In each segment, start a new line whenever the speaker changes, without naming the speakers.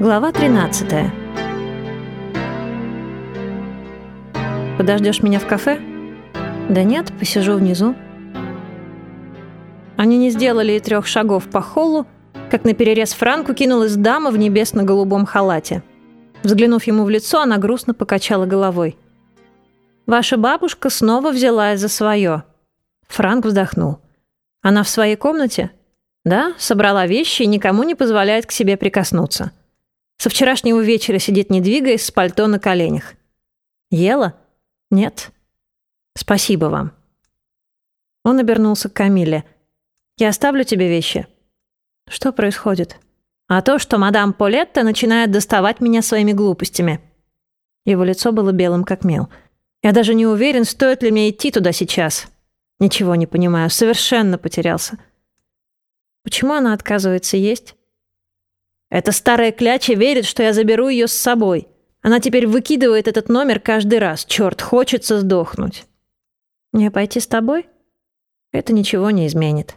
Глава 13. Подождешь меня в кафе? Да нет, посижу внизу. Они не сделали и трех шагов по холлу, как на перерез Франку кинулась дама в небесно-голубом халате. Взглянув ему в лицо, она грустно покачала головой. «Ваша бабушка снова взяла за свое». Франк вздохнул. «Она в своей комнате?» «Да, собрала вещи и никому не позволяет к себе прикоснуться». Со вчерашнего вечера сидит не двигаясь, с пальто на коленях. Ела? Нет. Спасибо вам. Он обернулся к Камиле. Я оставлю тебе вещи. Что происходит? А то, что мадам Полетта начинает доставать меня своими глупостями. Его лицо было белым как мел. Я даже не уверен, стоит ли мне идти туда сейчас. Ничего не понимаю, совершенно потерялся. Почему она отказывается есть? Эта старая кляча верит, что я заберу ее с собой. Она теперь выкидывает этот номер каждый раз. Черт, хочется сдохнуть. Мне пойти с тобой? Это ничего не изменит.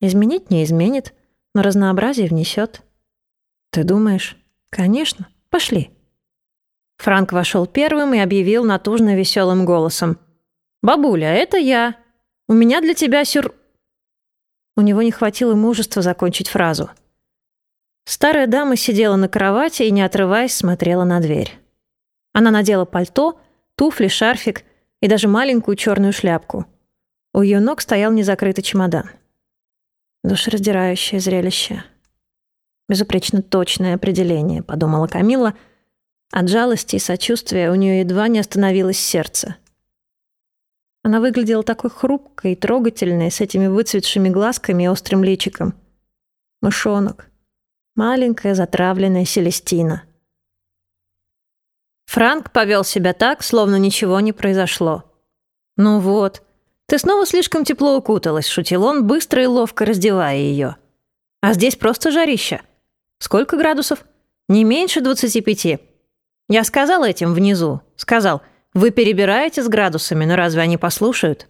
Изменить не изменит, но разнообразие внесет. Ты думаешь? Конечно. Пошли. Франк вошел первым и объявил натужно веселым голосом. «Бабуля, это я. У меня для тебя сюр...» У него не хватило мужества закончить фразу – Старая дама сидела на кровати и, не отрываясь, смотрела на дверь. Она надела пальто, туфли, шарфик и даже маленькую черную шляпку. У ее ног стоял незакрытый чемодан. Душераздирающее зрелище. Безупречно точное определение, подумала Камила. От жалости и сочувствия у нее едва не остановилось сердце. Она выглядела такой хрупкой и трогательной, с этими выцветшими глазками и острым личиком. Мышонок. Маленькая затравленная Селестина. Франк повел себя так, словно ничего не произошло. «Ну вот, ты снова слишком тепло укуталась», — шутил он, быстро и ловко раздевая ее. «А здесь просто жарища. Сколько градусов? Не меньше двадцати пяти. Я сказал этим внизу. Сказал, вы перебираете с градусами, но разве они послушают?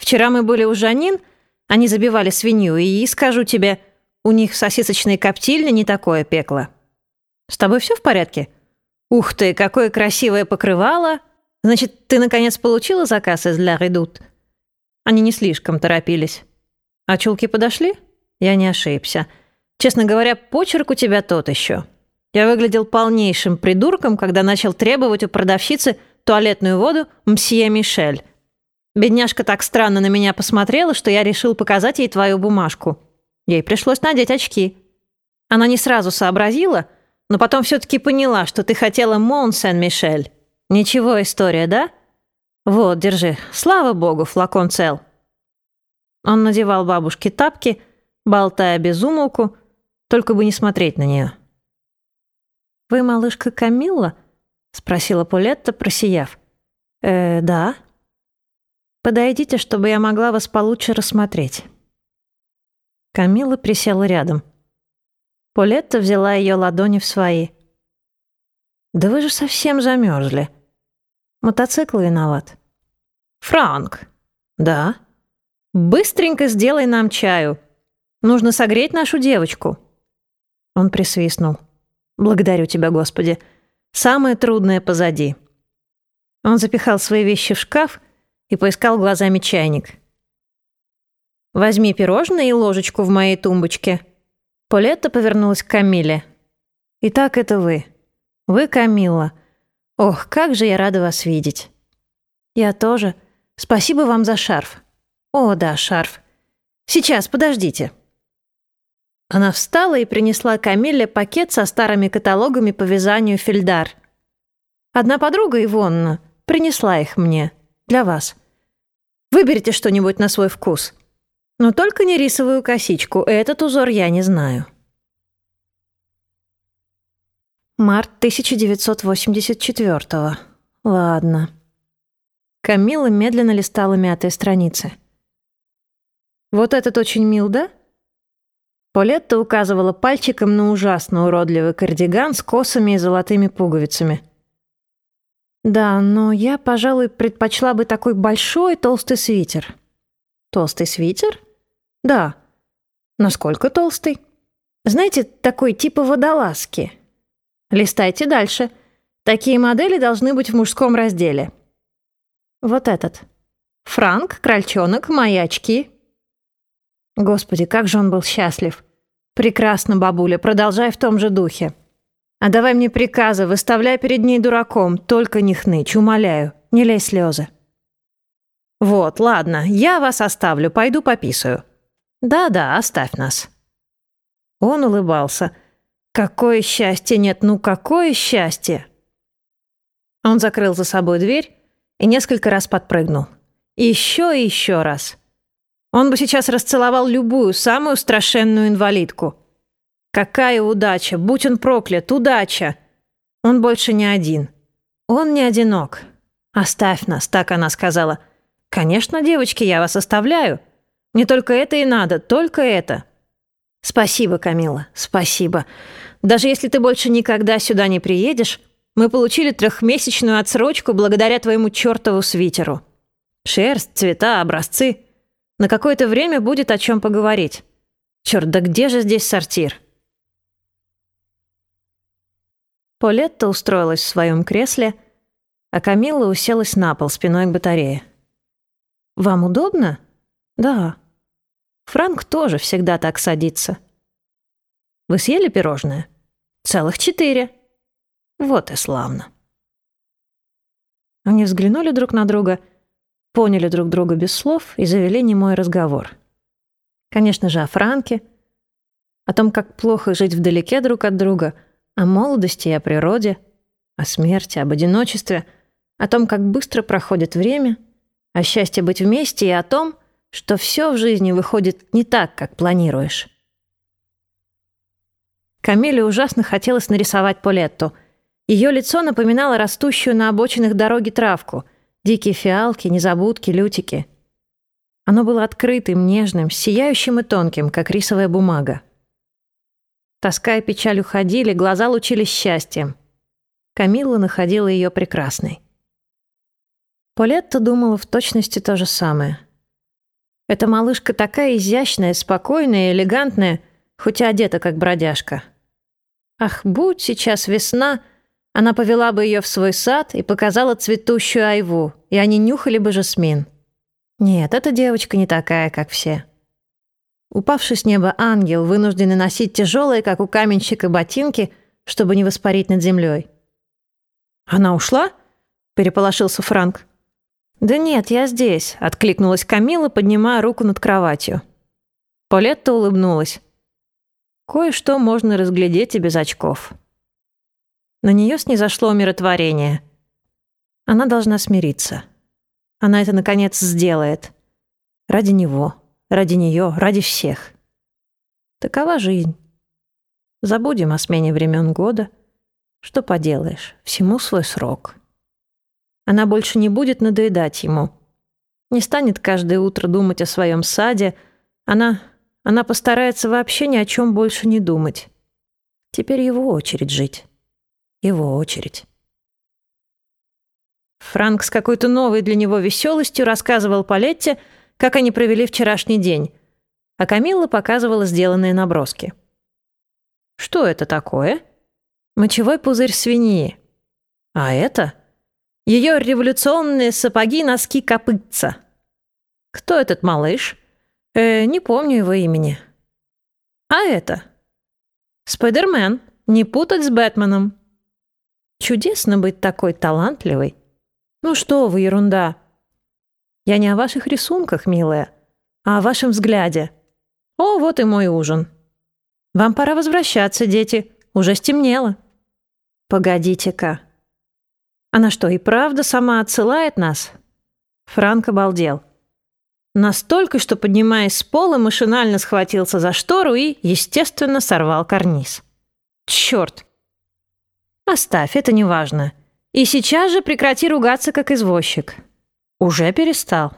Вчера мы были у Жанин, они забивали свинью, и, скажу тебе, у них сосисочные коптильни не такое пекло. С тобой все в порядке? Ух ты, какое красивое покрывало! Значит, ты наконец получила заказ из «Ля Редут»?» Они не слишком торопились. А чулки подошли? Я не ошибся. Честно говоря, почерк у тебя тот еще. Я выглядел полнейшим придурком, когда начал требовать у продавщицы туалетную воду «Мсье Мишель». Бедняжка так странно на меня посмотрела, что я решил показать ей твою бумажку. Ей пришлось надеть очки. Она не сразу сообразила, но потом все-таки поняла, что ты хотела Мон Сен-Мишель. Ничего история, да? Вот, держи. Слава богу, флакон цел. Он надевал бабушке тапки, болтая без умолку, только бы не смотреть на нее. «Вы малышка Камилла?» — спросила Полетта, просияв. «Э, да». «Подойдите, чтобы я могла вас получше рассмотреть». Камила присела рядом. Полетта взяла ее ладони в свои. «Да вы же совсем замерзли. Мотоцикл виноват». «Франк!» «Да?» «Быстренько сделай нам чаю. Нужно согреть нашу девочку». Он присвистнул. «Благодарю тебя, Господи. Самое трудное позади». Он запихал свои вещи в шкаф и поискал глазами чайник. Возьми пирожное и ложечку в моей тумбочке». Полетта повернулась к Камиле. «Итак, это вы. Вы Камилла. Ох, как же я рада вас видеть». «Я тоже. Спасибо вам за шарф». «О, да, шарф. Сейчас, подождите». Она встала и принесла Камилле пакет со старыми каталогами по вязанию фельдар. Одна подруга, Ивонна, принесла их мне. Для вас. Выберите что-нибудь на свой вкус. Но только не рисовую косичку, этот узор я не знаю. Март 1984 -го. Ладно. Камила медленно листала мятые страницы. «Вот этот очень мил, да?» Полетта указывала пальчиком на ужасно уродливый кардиган с косами и золотыми пуговицами. «Да, но я, пожалуй, предпочла бы такой большой толстый свитер». «Толстый свитер?» «Да». «Насколько толстый?» «Знаете, такой типа водолазки. Листайте дальше. Такие модели должны быть в мужском разделе. Вот этот. Франк, крольчонок, мои очки. Господи, как же он был счастлив. Прекрасно, бабуля, продолжай в том же духе. А давай мне приказы, выставляй перед ней дураком, только не хнычь, умоляю, не лей слезы. Вот, ладно, я вас оставлю, пойду пописаю. Да-да, оставь нас. Он улыбался. Какое счастье, нет, ну какое счастье! Он закрыл за собой дверь и несколько раз подпрыгнул. Еще и еще раз. Он бы сейчас расцеловал любую, самую страшенную инвалидку. Какая удача! Будь он проклят! Удача! Он больше не один. Он не одинок. «Оставь нас», — так она сказала. «Конечно, девочки, я вас оставляю. Не только это и надо, только это». «Спасибо, Камила, спасибо. Даже если ты больше никогда сюда не приедешь, мы получили трехмесячную отсрочку благодаря твоему чертову свитеру. Шерсть, цвета, образцы. На какое-то время будет о чем поговорить. Черт, да где же здесь сортир?» Полетта устроилась в своем кресле, а Камилла уселась на пол спиной к батарее. «Вам удобно?» «Да». Франк тоже всегда так садится. «Вы съели пирожное?» «Целых четыре». «Вот и славно». Они взглянули друг на друга, поняли друг друга без слов и завели немой разговор. Конечно же, о Франке, о том, как плохо жить вдалеке друг от друга — о молодости и о природе, о смерти, об одиночестве, о том, как быстро проходит время, о счастье быть вместе и о том, что все в жизни выходит не так, как планируешь. Камиле ужасно хотелось нарисовать Полетту. Ее лицо напоминало растущую на обочинах дороги травку, дикие фиалки, незабудки, лютики. Оно было открытым, нежным, сияющим и тонким, как рисовая бумага. Тоска и печаль уходили, глаза лучились счастьем. Камилла находила ее прекрасной. Полетта думала в точности то же самое. Эта малышка такая изящная, спокойная элегантная, хоть и одета как бродяжка. Ах, будь сейчас весна, она повела бы ее в свой сад и показала цветущую айву, и они нюхали бы жасмин. Нет, эта девочка не такая, как все. Упавший с неба ангел, вынужденный носить тяжелые, как у каменщика, ботинки, чтобы не воспарить над землей. «Она ушла?» — переполошился Франк. «Да нет, я здесь», — откликнулась Камила, поднимая руку над кроватью. Полетта улыбнулась. «Кое-что можно разглядеть и без очков». На нее снизошло умиротворение. Она должна смириться. Она это, наконец, сделает. Ради него. Ради нее, ради всех. Такова жизнь. Забудем о смене времен года. Что поделаешь, всему свой срок. Она больше не будет надоедать ему. Не станет каждое утро думать о своем саде. Она... она постарается вообще ни о чем больше не думать. Теперь его очередь жить. Его очередь. Франк с какой-то новой для него веселостью рассказывал Палетте, как они провели вчерашний день, а Камилла показывала сделанные наброски. Что это такое? Мочевой пузырь свиньи. А это? Ее революционные сапоги-носки копытца. Кто этот малыш? Э, не помню его имени. А это? Спайдермен. Не путать с Бэтменом. Чудесно быть такой талантливой. Ну что вы, ерунда. Я не о ваших рисунках, милая, а о вашем взгляде. О, вот и мой ужин. Вам пора возвращаться, дети. Уже стемнело. Погодите-ка. Она что, и правда сама отсылает нас? Франк обалдел. Настолько, что, поднимаясь с пола, машинально схватился за штору и, естественно, сорвал карниз. Черт! Оставь, это не важно. И сейчас же прекрати ругаться, как извозчик. «Уже перестал?»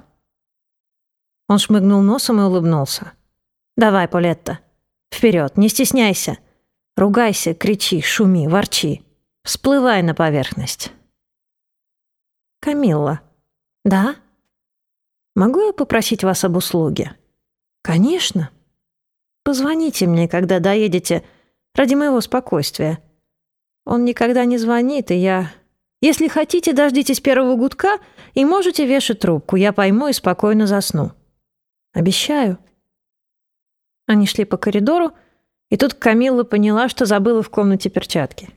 Он шмыгнул носом и улыбнулся. «Давай, Полетта. Вперед, не стесняйся. Ругайся, кричи, шуми, ворчи. Всплывай на поверхность». «Камилла». «Да?» «Могу я попросить вас об услуге?» «Конечно. Позвоните мне, когда доедете, ради моего спокойствия. Он никогда не звонит, и я... Если хотите, дождитесь первого гудка и можете вешать трубку. Я пойму и спокойно засну. Обещаю. Они шли по коридору, и тут Камилла поняла, что забыла в комнате перчатки.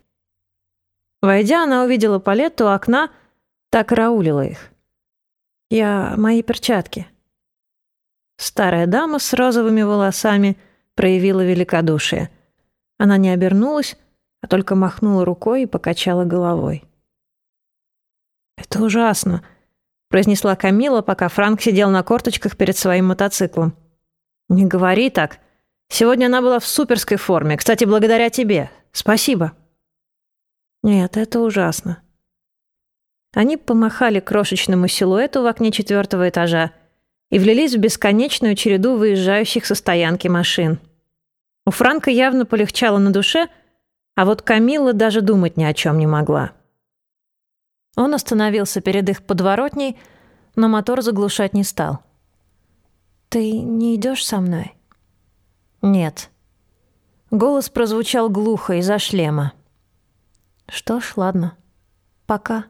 Войдя, она увидела Палетту у окна, так раулила их. «Я... мои перчатки». Старая дама с розовыми волосами проявила великодушие. Она не обернулась, а только махнула рукой и покачала головой. «Это ужасно», — произнесла Камила, пока Франк сидел на корточках перед своим мотоциклом. «Не говори так. Сегодня она была в суперской форме. Кстати, благодаря тебе. Спасибо». «Нет, это ужасно». Они помахали крошечному силуэту в окне четвертого этажа и влились в бесконечную череду выезжающих со стоянки машин. У Франка явно полегчало на душе, а вот Камилла даже думать ни о чем не могла. Он остановился перед их подворотней, но мотор заглушать не стал. «Ты не идешь со мной?» «Нет». Голос прозвучал глухо из-за шлема. «Что ж, ладно. Пока».